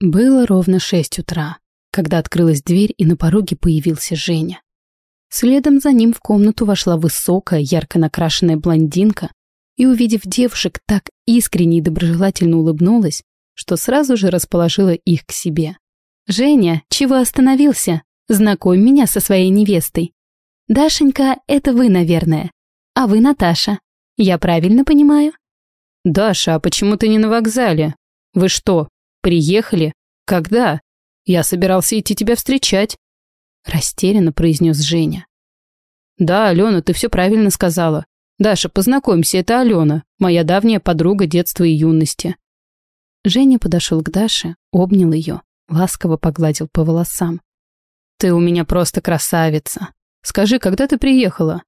Было ровно шесть утра, когда открылась дверь и на пороге появился Женя. Следом за ним в комнату вошла высокая, ярко накрашенная блондинка и, увидев девушек, так искренне и доброжелательно улыбнулась, что сразу же расположила их к себе. «Женя, чего остановился? Знакомь меня со своей невестой. Дашенька, это вы, наверное. А вы Наташа. Я правильно понимаю?» «Даша, а почему ты не на вокзале? Вы что, Приехали? Когда? Я собирался идти тебя встречать. Растерянно произнес Женя. Да, Алена, ты все правильно сказала. Даша, познакомься, это Алена, моя давняя подруга детства и юности. Женя подошел к Даше, обнял ее, ласково погладил по волосам. Ты у меня просто красавица. Скажи, когда ты приехала?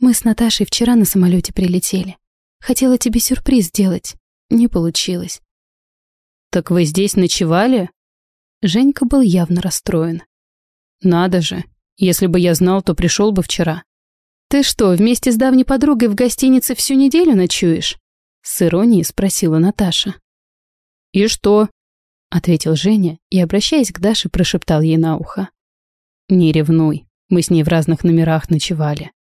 Мы с Наташей вчера на самолете прилетели. Хотела тебе сюрприз сделать. Не получилось. «Так вы здесь ночевали?» Женька был явно расстроен. «Надо же. Если бы я знал, то пришел бы вчера». «Ты что, вместе с давней подругой в гостинице всю неделю ночуешь?» С иронией спросила Наташа. «И что?» Ответил Женя и, обращаясь к Даше, прошептал ей на ухо. «Не ревнуй. Мы с ней в разных номерах ночевали».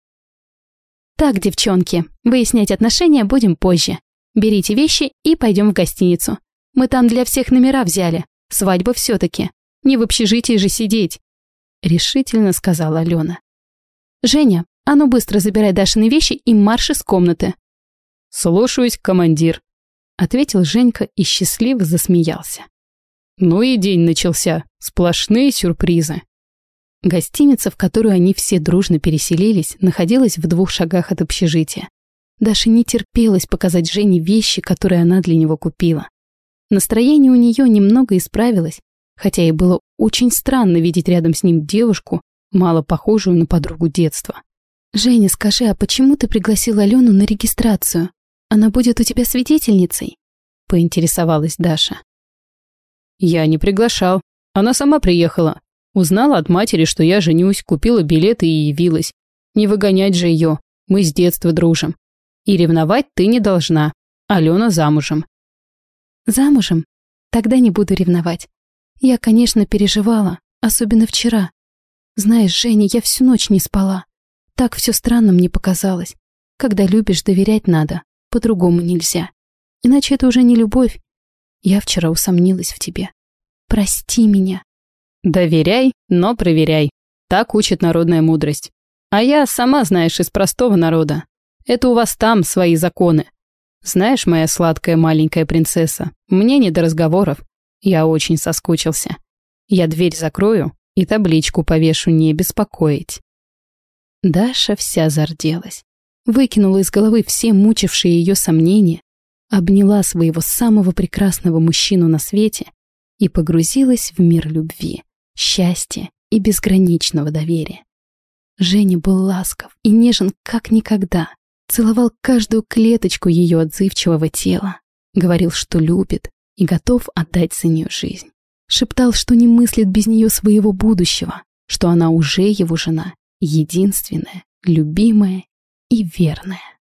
«Так, девчонки, выяснять отношения будем позже. Берите вещи и пойдем в гостиницу. Мы там для всех номера взяли. Свадьба все-таки. Не в общежитии же сидеть. Решительно сказала Алена. Женя, а ну быстро забирай Дашины вещи и марш из комнаты. Слушаюсь, командир. Ответил Женька и счастливо засмеялся. Ну и день начался. Сплошные сюрпризы. Гостиница, в которую они все дружно переселились, находилась в двух шагах от общежития. Даша не терпелось показать Жене вещи, которые она для него купила. Настроение у нее немного исправилось, хотя и было очень странно видеть рядом с ним девушку, мало похожую на подругу детства. «Женя, скажи, а почему ты пригласила Алену на регистрацию? Она будет у тебя свидетельницей?» — поинтересовалась Даша. «Я не приглашал. Она сама приехала. Узнала от матери, что я женюсь, купила билеты и явилась. Не выгонять же ее. Мы с детства дружим. И ревновать ты не должна. Алена замужем. Замужем? Тогда не буду ревновать. Я, конечно, переживала, особенно вчера. Знаешь, Женя, я всю ночь не спала. Так все странно мне показалось. Когда любишь, доверять надо. По-другому нельзя. Иначе это уже не любовь. Я вчера усомнилась в тебе. Прости меня. Доверяй, но проверяй. Так учит народная мудрость. А я, сама знаешь, из простого народа. Это у вас там свои законы. Знаешь, моя сладкая маленькая принцесса, мне не до разговоров. Я очень соскучился. Я дверь закрою и табличку повешу «Не беспокоить». Даша вся зарделась. Выкинула из головы все мучившие ее сомнения, обняла своего самого прекрасного мужчину на свете и погрузилась в мир любви, счастья и безграничного доверия. Женя был ласков и нежен как никогда. Целовал каждую клеточку ее отзывчивого тела, говорил, что любит и готов отдать за нее жизнь. Шептал, что не мыслит без нее своего будущего, что она уже его жена, единственная, любимая и верная.